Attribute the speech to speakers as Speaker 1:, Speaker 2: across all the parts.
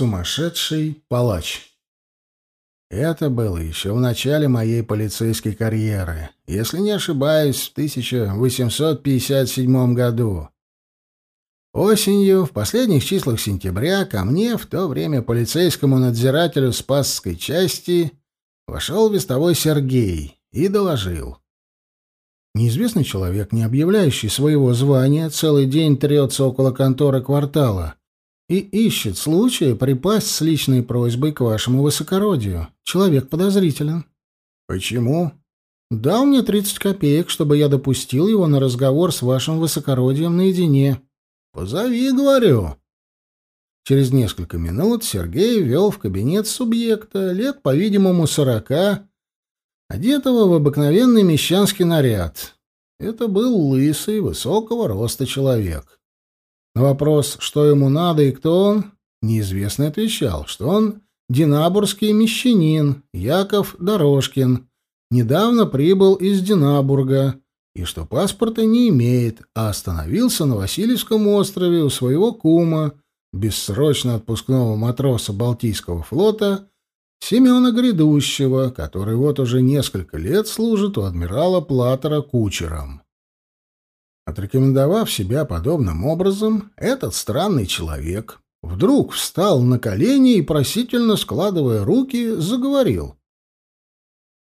Speaker 1: Сумасшедший палач. Это было еще в начале моей полицейской карьеры, если не ошибаюсь, в 1857 году. Осенью, в последних числах сентября, ко мне, в то время полицейскому надзирателю Спасской части, вошел вестовой Сергей и доложил. Неизвестный человек, не объявляющий своего звания, целый день трется около конторы квартала и ищет случая припасть с личной просьбой к вашему высокородию. Человек подозрителен. Почему? Дал мне тридцать копеек, чтобы я допустил его на разговор с вашим высокородием наедине. Позови, говорю. Через несколько минут Сергей ввел в кабинет субъекта, лет, по-видимому, сорока, одетого в обыкновенный мещанский наряд. Это был лысый, высокого роста человек. На вопрос, что ему надо и кто он, неизвестный отвечал, что он динабургский мещанин Яков Дорожкин, недавно прибыл из Динабурга и что паспорта не имеет, а остановился на Васильевском острове у своего кума, бессрочно отпускного матроса Балтийского флота Семена Грядущего, который вот уже несколько лет служит у адмирала Платера кучером. Отрекомендовав себя подобным образом, этот странный человек вдруг встал на колени и, просительно складывая руки, заговорил.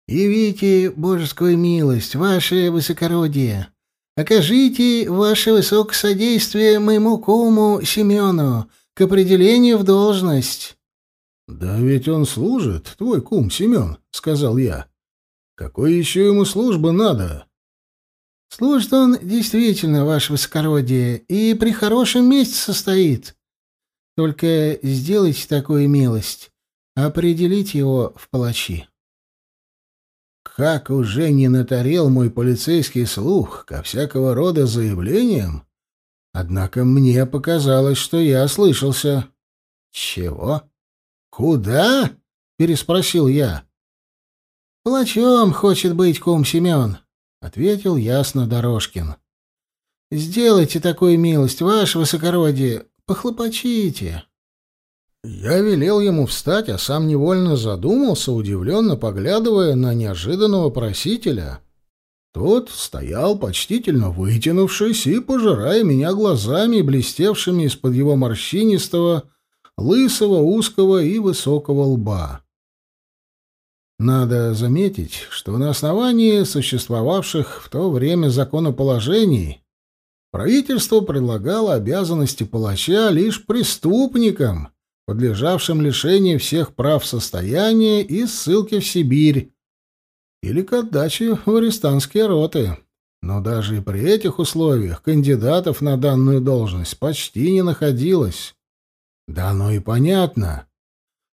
Speaker 1: «Явите божескую милость, ваше высокородие! Окажите ваше высокосодействие моему куму Семену к определению в должность!» «Да ведь он служит, твой кум Семен», — сказал я. «Какой еще ему службы надо?» Служит он действительно, ваше высокородие, и при хорошем месте состоит. Только сделайте такую милость, определить его в палачи. Как уже не натарел мой полицейский слух ко всякого рода заявлениям, однако мне показалось, что я ослышался. «Чего? Куда?» — переспросил я. «Палачом хочет быть кум Семен», — ответил ясно Дорожкин. «Сделайте такую милость, ваше высокородие, похлопочите». Я велел ему встать, а сам невольно задумался, удивленно поглядывая на неожиданного просителя. Тот стоял, почтительно вытянувшись и пожирая меня глазами, блестевшими из-под его морщинистого, лысого, узкого и высокого лба. Надо заметить, что на основании существовавших в то время законоположений правительство предлагало обязанности палача лишь преступникам, подлежавшим лишению всех прав состояния и ссылке в Сибирь или к отдаче в арестантские роты. Но даже и при этих условиях кандидатов на данную должность почти не находилось. Да оно и понятно.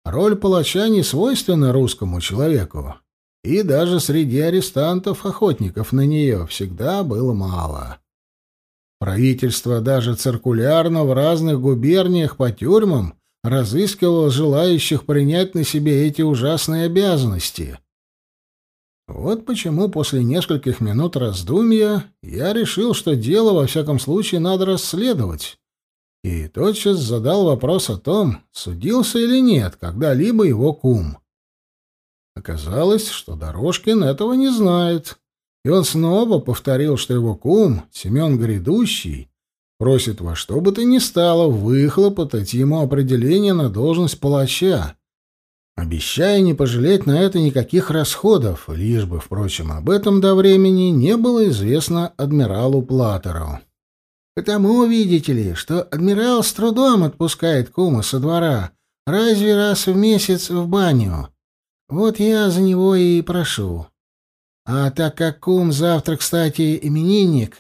Speaker 1: Роль палача не свойственна русскому человеку, и даже среди арестантов охотников на нее всегда было мало. Правительство даже циркулярно в разных губерниях по тюрьмам разыскивало желающих принять на себе эти ужасные обязанности. Вот почему после нескольких минут раздумья я решил, что дело во всяком случае надо расследовать и тотчас задал вопрос о том, судился или нет когда-либо его кум. Оказалось, что Дорожкин этого не знает, и он снова повторил, что его кум, Семен Грядущий, просит во что бы то ни стало выхлопотать ему определение на должность палача, обещая не пожалеть на это никаких расходов, лишь бы, впрочем, об этом до времени не было известно адмиралу Платеру. Потому, видите ли, что адмирал с трудом отпускает кума со двора, разве раз в месяц в баню. Вот я за него и прошу. А так как кум завтра, кстати, именинник,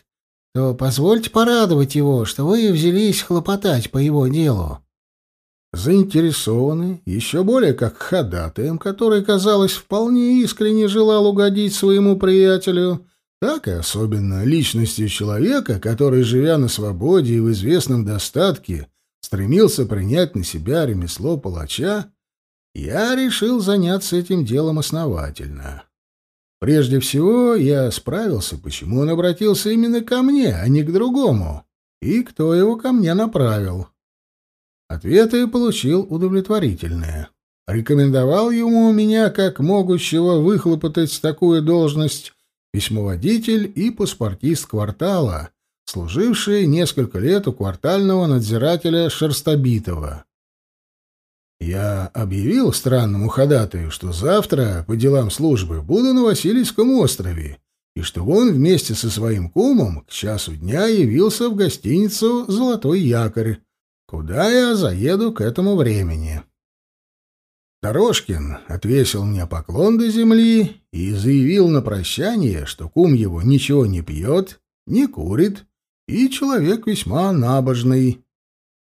Speaker 1: то позвольте порадовать его, что вы взялись хлопотать по его делу. Заинтересованы еще более как ходатаем, который, казалось, вполне искренне желал угодить своему приятелю, так и особенно личностью человека, который, живя на свободе и в известном достатке, стремился принять на себя ремесло палача, я решил заняться этим делом основательно. Прежде всего, я справился, почему он обратился именно ко мне, а не к другому, и кто его ко мне направил. Ответы получил удовлетворительные. Рекомендовал ему меня как могущего выхлопотать такую должность письмоводитель и паспортист квартала, служивший несколько лет у квартального надзирателя Шерстобитова. Я объявил странному ходатаю, что завтра по делам службы буду на Васильевском острове, и что он вместе со своим кумом к часу дня явился в гостиницу «Золотой якорь», куда я заеду к этому времени. Дорожкин отвесил мне поклон до земли и заявил на прощание, что кум его ничего не пьет, не курит и человек весьма набожный.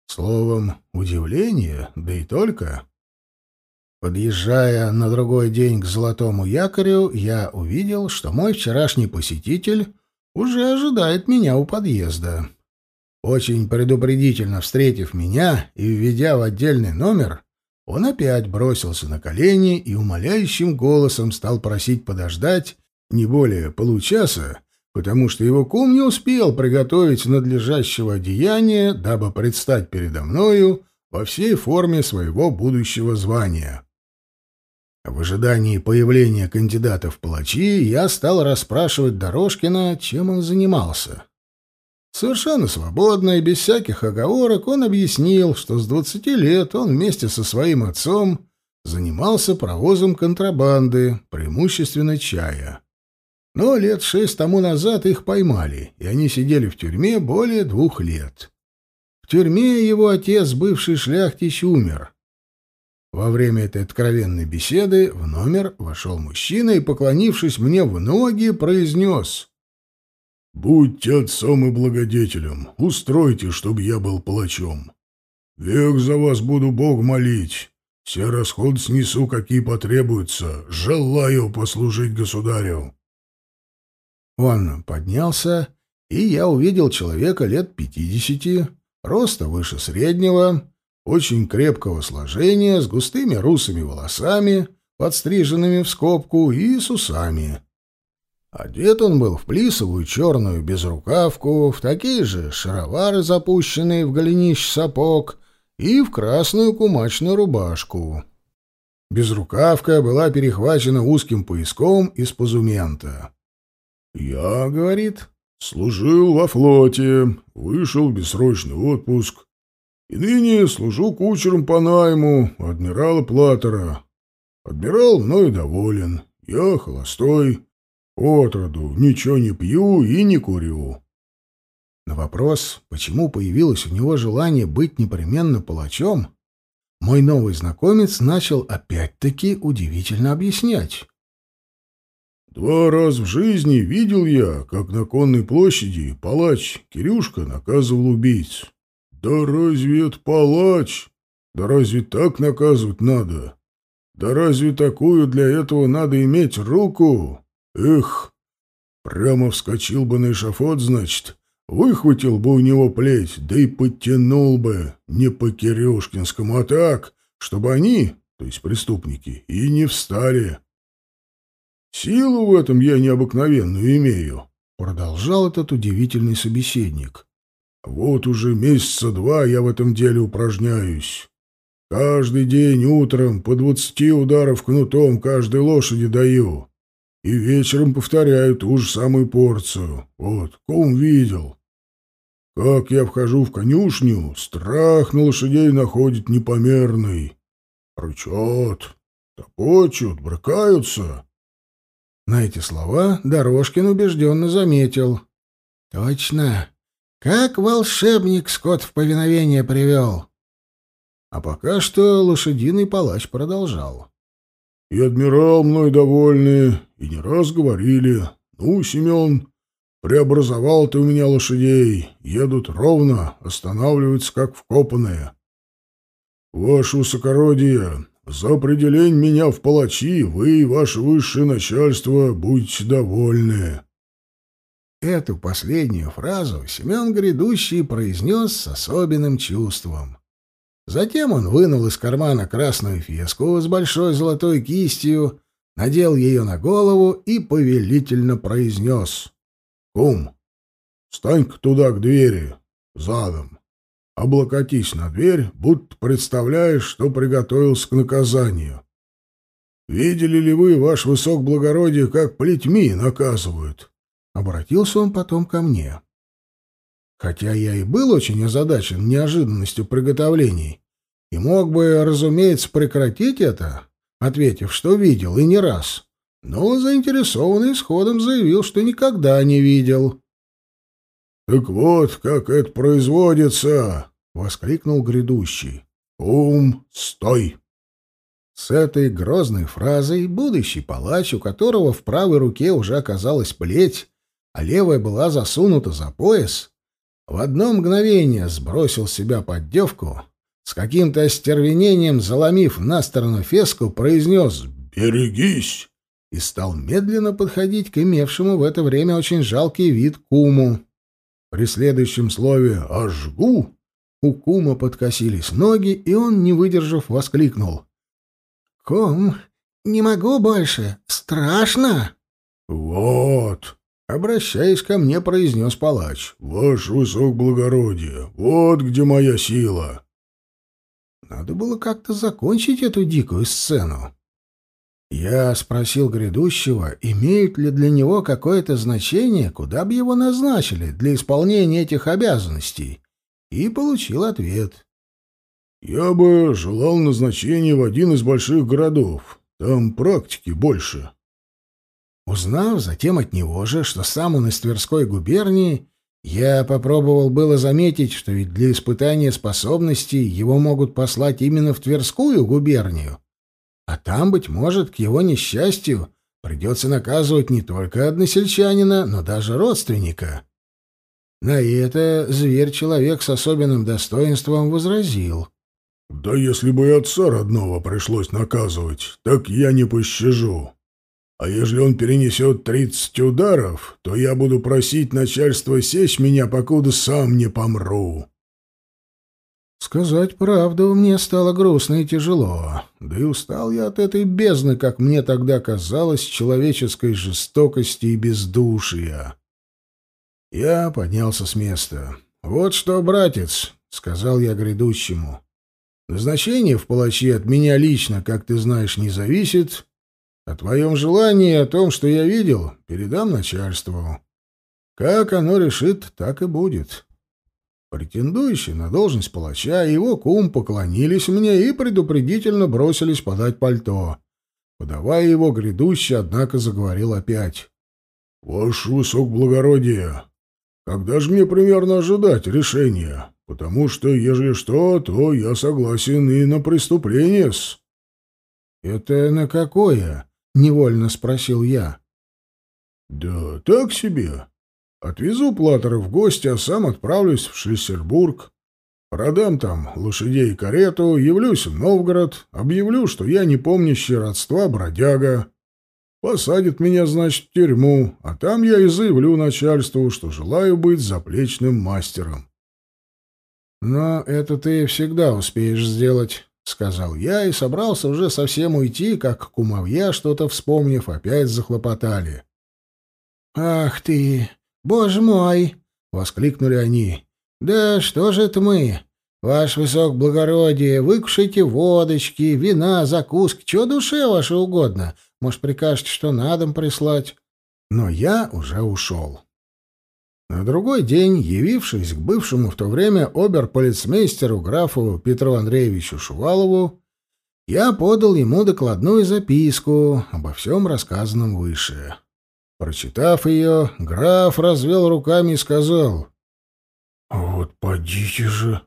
Speaker 1: Словом, удивление, да и только. Подъезжая на другой день к Золотому якорю, я увидел, что мой вчерашний посетитель уже ожидает меня у подъезда. Очень предупредительно встретив меня и введя в отдельный номер, он опять бросился на колени и умоляющим голосом стал просить подождать не более получаса, потому что его кум не успел приготовить надлежащего одеяния, дабы предстать передо мною во всей форме своего будущего звания. В ожидании появления кандидата в палачи я стал расспрашивать Дорожкина, чем он занимался. Совершенно свободно и без всяких оговорок он объяснил, что с двадцати лет он вместе со своим отцом занимался провозом контрабанды, преимущественно чая. Но лет шесть тому назад их поймали, и они сидели в тюрьме более двух лет. В тюрьме его отец, бывший шляхтич, умер. Во время этой откровенной беседы в номер вошел мужчина и, поклонившись мне в ноги, произнес «Будьте отцом и благодетелем, устройте, чтобы я был палачом. Век за вас буду Бог молить, все расходы снесу, какие потребуются, желаю послужить государю». Он поднялся, и я увидел человека лет пятидесяти, роста выше среднего, очень крепкого сложения, с густыми русыми волосами, подстриженными в скобку и с усами. Одет он был в плисовую черную безрукавку, в такие же шаровары, запущенные в голенищ сапог, и в красную кумачную рубашку. Безрукавка была перехвачена узким пояском из позумента. «Я, — говорит, — служил во флоте, вышел в бессрочный отпуск, и ныне служу кучером по найму адмирала Платера. Адмирал мною доволен, я холостой, отроду ничего не пью и не курю». На вопрос, почему появилось у него желание быть непременно палачом, мой новый знакомец начал опять-таки удивительно объяснять. Два раза в жизни видел я, как на конной площади палач Кирюшка наказывал убийц. Да разве это палач? Да разве так наказывать надо? Да разве такую для этого надо иметь руку? Эх, прямо вскочил бы на эшафот, значит, выхватил бы у него плеть, да и подтянул бы, не по Кирюшкинскому, а так, чтобы они, то есть преступники, и не встали. Силу в этом я необыкновенную имею, продолжал этот удивительный собеседник. Вот уже месяца два я в этом деле упражняюсь. Каждый день утром по двадцати ударов кнутом каждой лошади даю. И вечером повторяю ту же самую порцию. Вот, ком видел. Как я вхожу в конюшню, страх на лошадей находит непомерный. Рычат, топочут, брыкаются. На эти слова Дорожкин убежденно заметил. «Точно. Как волшебник скот в повиновение привел». А пока что лошадиный палач продолжал. «И адмирал мной довольны, и не раз говорили. Ну, Семен, преобразовал ты у меня лошадей, едут ровно, останавливаются как вкопанные. Ваше высокородие, за определение меня в палачи вы и ваше высшее начальство будете довольны. Эту последнюю фразу Семен Грядущий произнес с особенным чувством. Затем он вынул из кармана красную феску с большой золотой кистью, надел ее на голову и повелительно произнес. «Кум, стань-ка туда, к двери, задом.
Speaker 2: облокотись на дверь, будто представляешь, что приготовился к наказанию. Видели ли вы, ваш высок благородие, как плетьми наказывают?
Speaker 1: Обратился он потом ко мне. Хотя я и был очень озадачен неожиданностью приготовлений, и мог бы, разумеется, прекратить это, ответив, что видел, и не раз, но заинтересованный исходом заявил, что никогда не видел.
Speaker 2: «Так вот, как это производится!» — воскликнул грядущий. «Ум, стой!»
Speaker 1: С этой грозной фразой будущий палач, у которого в правой руке уже оказалась плеть, а левая была засунута за пояс, в одно мгновение сбросил себя поддевку, с каким-то остервенением, заломив на сторону феску, произнес
Speaker 2: «Берегись!»
Speaker 1: и стал медленно подходить к имевшему в это время очень жалкий вид куму. При следующем слове «ожгу» у кума подкосились ноги, и он, не выдержав, воскликнул. «Кум, не могу больше, страшно!»
Speaker 2: «Вот!» — обращаясь ко мне, произнес палач. «Ваш высокоблагородие, вот где моя сила!»
Speaker 1: Надо было как-то закончить эту дикую сцену. Я спросил грядущего, имеют ли для него какое-то значение, куда бы его назначили для исполнения этих обязанностей, и получил ответ.
Speaker 2: «Я бы желал назначения в один из больших городов. Там практики больше».
Speaker 1: Узнав затем от него же, что сам он из Тверской губернии, я попробовал было заметить, что ведь для испытания способностей его могут послать именно в Тверскую губернию. А там, быть может, к его несчастью, придется наказывать не только односельчанина, но даже родственника. На это зверь-человек с особенным достоинством возразил.
Speaker 2: «Да если бы и отца родного пришлось наказывать, так я не пощажу. А если он перенесет тридцать ударов, то я буду просить начальство сечь меня, покуда сам не помру».
Speaker 1: Сказать правду мне стало грустно и тяжело, да и устал я от этой бездны, как мне тогда казалось, человеческой жестокости и бездушия. Я поднялся с места. «Вот что, братец», — сказал я грядущему, — «назначение в палачи от меня лично, как ты знаешь, не зависит. О твоем желании о том, что я видел, передам начальству. Как оно решит, так и будет». Претендующий на должность палача и его кум поклонились мне и предупредительно бросились подать пальто. Подавая его, грядущий, однако, заговорил опять.
Speaker 2: — Ваше высокоблагородие, когда же мне примерно ожидать решения? Потому что, ежели что, то я согласен и на преступление-с.
Speaker 1: — Это на какое? — невольно спросил я.
Speaker 2: — Да так себе. Отвезу Платера в гости, а сам отправлюсь в Шлиссельбург. Продам там лошадей и карету, явлюсь в Новгород, объявлю, что я не помнящий родства бродяга. Посадят меня, значит, в тюрьму, а там я и заявлю начальству, что желаю быть заплечным мастером.
Speaker 1: «Но это ты всегда успеешь сделать», — сказал я и собрался уже совсем уйти, как кумовья, что-то вспомнив, опять захлопотали. «Ах ты! «Боже мой!» — воскликнули они. «Да что же это мы? Ваш высок благородие, выкушайте водочки, вина, закуски, чего душе ваше угодно. Может, прикажете, что на дом прислать?» Но я уже ушел. На другой день, явившись к бывшему в то время оберполицмейстеру графу Петру Андреевичу Шувалову, я подал ему докладную записку обо всем рассказанном выше. Прочитав ее, граф развел руками и сказал,
Speaker 2: «А вот подите же,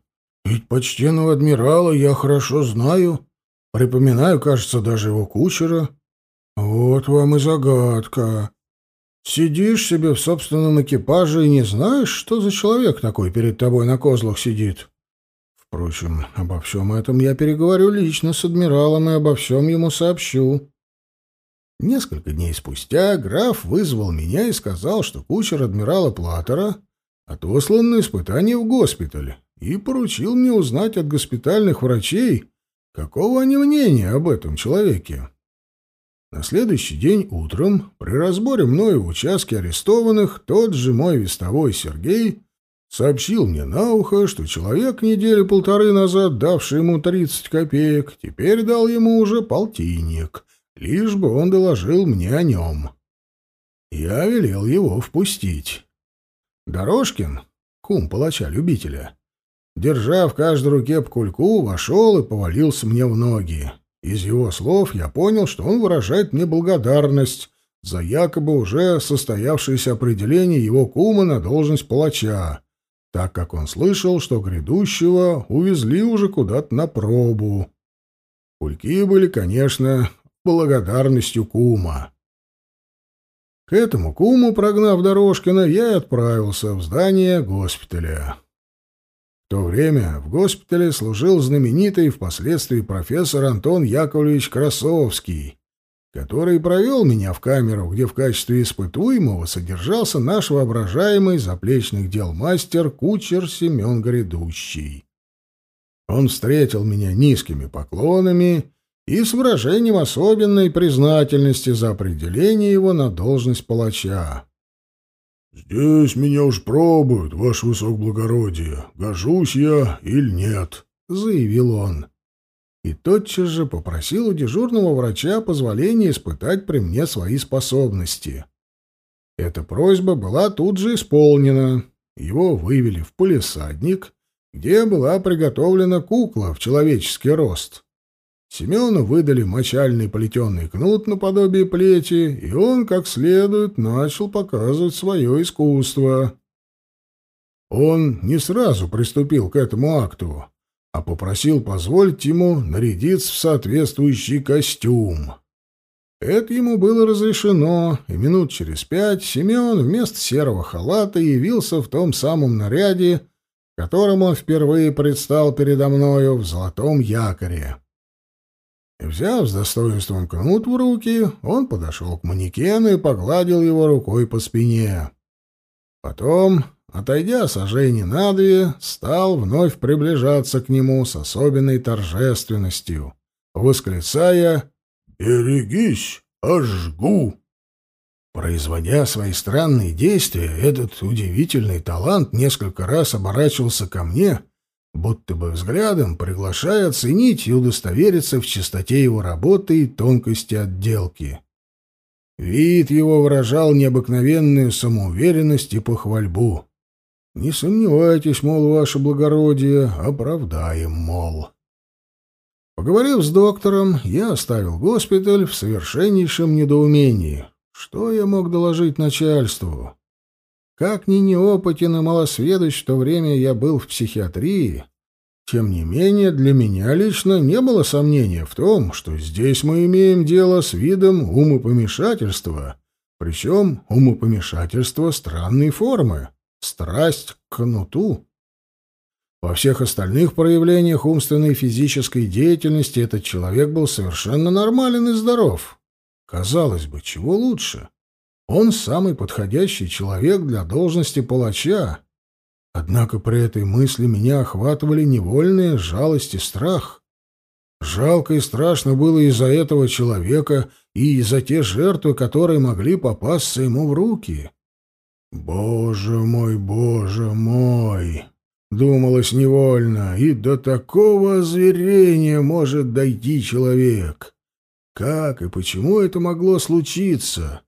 Speaker 2: ведь почтенного адмирала я хорошо знаю, припоминаю, кажется, даже его кучера. Вот вам и загадка. Сидишь себе в собственном экипаже и не знаешь, что за человек такой перед тобой на козлах сидит. Впрочем, обо всем этом я переговорю лично с адмиралом и обо всем ему сообщу».
Speaker 1: Несколько дней спустя граф вызвал меня и сказал, что кучер адмирала Платера отослан на испытание в госпиталь, и поручил мне узнать от госпитальных врачей, какого они мнения об этом человеке. На следующий день утром, при разборе мною в участке арестованных, тот же мой вестовой Сергей
Speaker 2: сообщил мне на ухо, что человек недели полторы назад, давший ему тридцать копеек, теперь дал ему уже полтинник, лишь бы он доложил мне о нем. Я велел его впустить. Дорожкин, кум палача-любителя, держа в каждой руке по кульку, вошел и повалился мне в ноги. Из его слов я понял, что он выражает мне благодарность за якобы уже состоявшееся определение его кума на должность палача, так как он слышал, что грядущего увезли уже куда-то на пробу. Кульки были, конечно, благодарностью кума. К этому куму, прогнав Дорожкина, я и отправился в здание госпиталя. То время в госпитале служил знаменитый впоследствии профессор Антон Яковлевич Красовский, который провел меня в камеру, где в качестве испытуемого содержался наш воображаемый заплечных дел мастер кучер Семен Грядущий. Он встретил меня низкими поклонами и с выражением особенной признательности за определение его на должность палача. «Здесь меня уж пробуют, ваше высокоблагородие, гожусь я или нет», — заявил он. И тотчас же попросил у дежурного врача позволения испытать при мне свои способности. Эта просьба была тут же исполнена. Его вывели в полисадник, где была приготовлена кукла в человеческий рост. Семену выдали мочальный плетеный кнут наподобие плети, и он, как следует, начал показывать свое искусство. Он не сразу приступил к этому акту, а попросил позволить ему нарядиться в соответствующий костюм. Это ему было разрешено, и минут через пять Семен вместо серого халата явился в том самом наряде, которым он впервые предстал передо мною в золотом якоре. Взяв с достоинством кнут в руки, он подошел к манекену и погладил его рукой по спине. Потом, отойдя сожжение на две, стал вновь приближаться к нему с особенной торжественностью, восклицая «Берегись, ожгу!». Производя свои странные действия, этот удивительный талант несколько раз оборачивался ко мне — будто бы взглядом приглашая оценить и удостовериться в чистоте его работы и тонкости отделки. Вид его выражал необыкновенную самоуверенность и похвальбу. «Не сомневайтесь, мол, ваше благородие, оправдаем, мол». Поговорив с доктором, я оставил госпиталь в совершеннейшем недоумении. Что я мог доложить начальству? Как ни неопытен и малосведущ в то время я был в психиатрии, тем не менее для меня лично не было сомнения в том, что здесь мы имеем дело с видом умопомешательства, причем умопомешательства странной формы, страсть к кнуту. Во всех остальных проявлениях умственной и физической деятельности этот человек был совершенно нормален и здоров. Казалось бы, чего лучше? Он самый подходящий человек для должности палача. Однако при этой мысли меня охватывали невольные жалость и страх. Жалко и страшно было из-за этого человека и из-за те жертвы, которые могли попасться ему в руки. «Боже мой, боже мой!» — думалось невольно, и до такого озверения может дойти человек. Как и почему это могло случиться?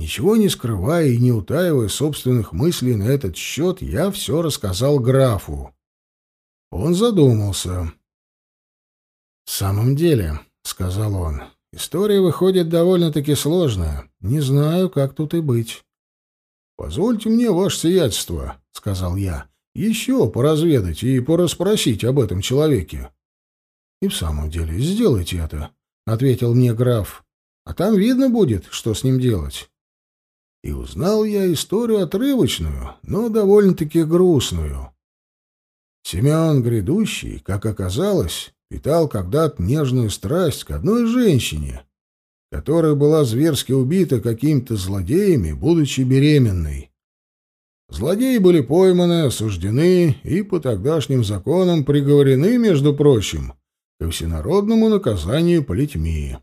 Speaker 2: Ничего не скрывая и не утаивая собственных мыслей на этот счет, я все рассказал графу. Он задумался. «В самом деле», — сказал он, — «история выходит довольно-таки сложная. Не знаю, как тут и быть». «Позвольте мне, ваше сиятельство», — сказал я, — «еще поразведать и порасспросить об этом человеке». «И в самом деле, сделайте это», — ответил мне граф. «А там видно будет, что с ним делать». И узнал я историю отрывочную, но довольно-таки грустную. Семен Грядущий, как оказалось, питал когда-то нежную страсть к одной женщине, которая была зверски убита какими-то злодеями, будучи беременной. Злодеи были пойманы, осуждены и по тогдашним законам приговорены, между прочим, ко всенародному наказанию плетьми.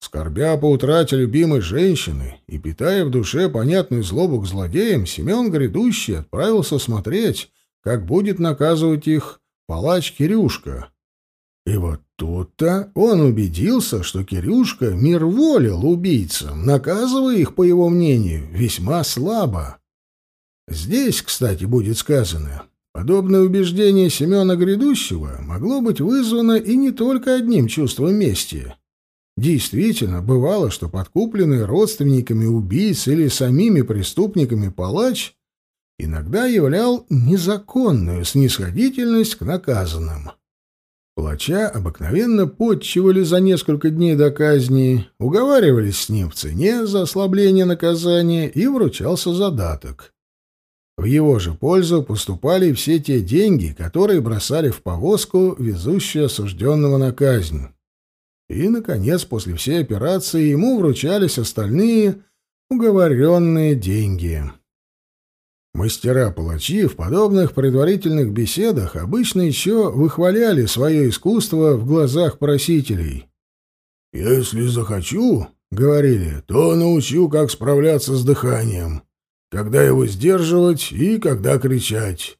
Speaker 1: Скорбя по утрате любимой женщины и питая в душе понятную злобу к злодеям, Семен Грядущий отправился смотреть, как будет наказывать их палач Кирюшка. И вот тут-то он убедился, что Кирюшка мир волил убийцам, наказывая их, по его мнению, весьма слабо. Здесь, кстати, будет сказано, подобное убеждение Семена Грядущего могло быть вызвано и не только одним чувством мести. Действительно, бывало, что подкупленный родственниками убийц или самими преступниками палач иногда являл незаконную снисходительность к наказанным. Палача обыкновенно подчивали за несколько дней до казни, уговаривались с ним в цене за ослабление наказания и вручался задаток. В его же пользу поступали все те деньги, которые бросали в повозку, везущую осужденного на казнь. И, наконец, после всей операции ему вручались остальные уговоренные деньги. Мастера-палачи в подобных предварительных беседах обычно еще выхваляли свое искусство в глазах просителей.
Speaker 2: «Если захочу, — говорили, — то научу, как справляться с дыханием, когда его сдерживать и когда кричать.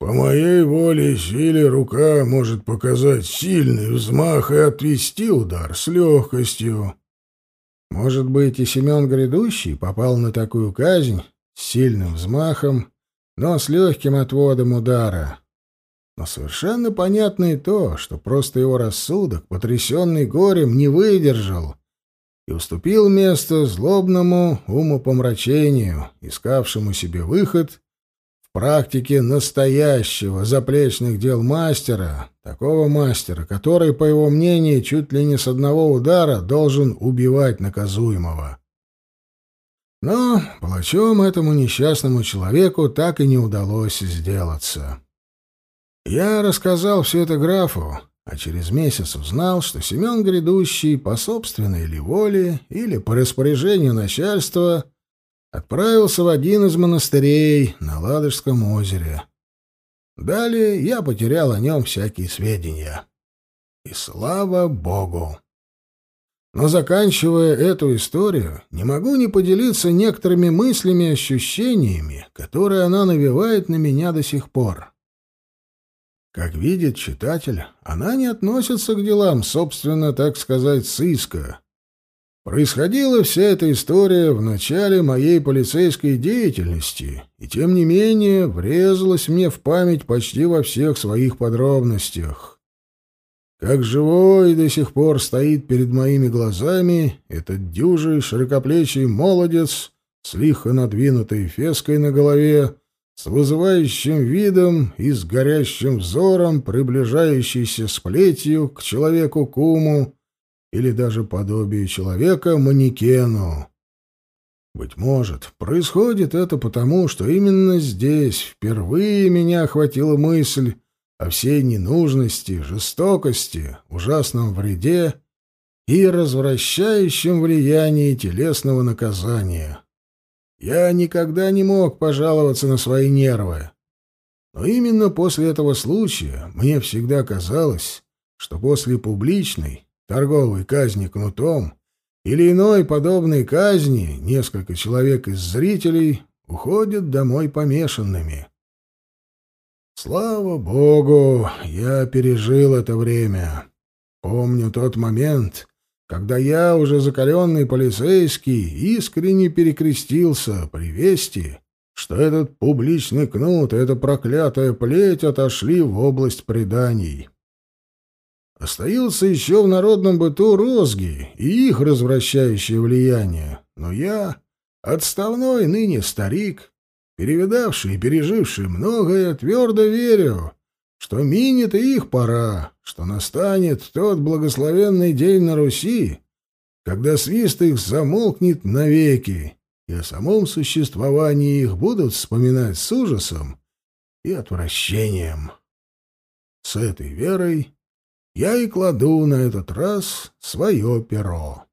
Speaker 2: По моей воле силе рука может показать сильный взмах и отвести удар с легкостью.
Speaker 1: Может быть, и Семен Грядущий попал на такую казнь с сильным взмахом, но с легким отводом удара. Но совершенно понятно и то, что просто его рассудок, потрясенный горем, не выдержал и уступил место злобному умопомрачению, искавшему себе выход практике настоящего заплечных дел мастера, такого мастера, который, по его мнению, чуть ли не с одного удара должен убивать наказуемого. Но палачом этому несчастному человеку так и не удалось сделаться. Я рассказал все это графу, а через месяц узнал, что Семен Грядущий по собственной ли воле или по распоряжению начальства отправился в один из монастырей на Ладожском озере. Далее я потерял о нем всякие сведения. И слава богу! Но заканчивая эту историю, не могу не поделиться некоторыми мыслями и ощущениями, которые она навевает на меня до сих пор. Как видит читатель, она не относится к делам, собственно, так сказать, сыска, Происходила вся эта история в начале моей полицейской деятельности, и тем не менее врезалась мне в память почти во всех своих подробностях. Как живой до сих пор стоит перед моими глазами этот дюжий широкоплечий молодец с лихо надвинутой феской на голове, с вызывающим видом и с горящим взором, приближающийся с плетью к человеку-куму, или даже подобие человека манекену. Быть может, происходит это потому, что именно здесь впервые меня охватила мысль о всей ненужности, жестокости, ужасном вреде и развращающем влиянии телесного наказания. Я никогда не мог пожаловаться на свои нервы. Но именно после этого случая мне всегда казалось, что после публичной, торговой казни кнутом или иной подобной казни несколько человек из зрителей уходят домой помешанными. Слава богу, я пережил это время. Помню тот момент, когда я, уже закаленный полицейский, искренне перекрестился при вести, что этот публичный кнут и эта проклятая плеть отошли в область преданий. Остаются еще в народном быту розги и их развращающее влияние. Но я, отставной ныне старик, перевидавший и переживший многое, твердо верю, что минет и их пора, что настанет тот благословенный день на Руси, когда свист их замолкнет навеки, и о самом существовании их будут вспоминать с ужасом и отвращением. С этой верой я и кладу на этот раз свое перо.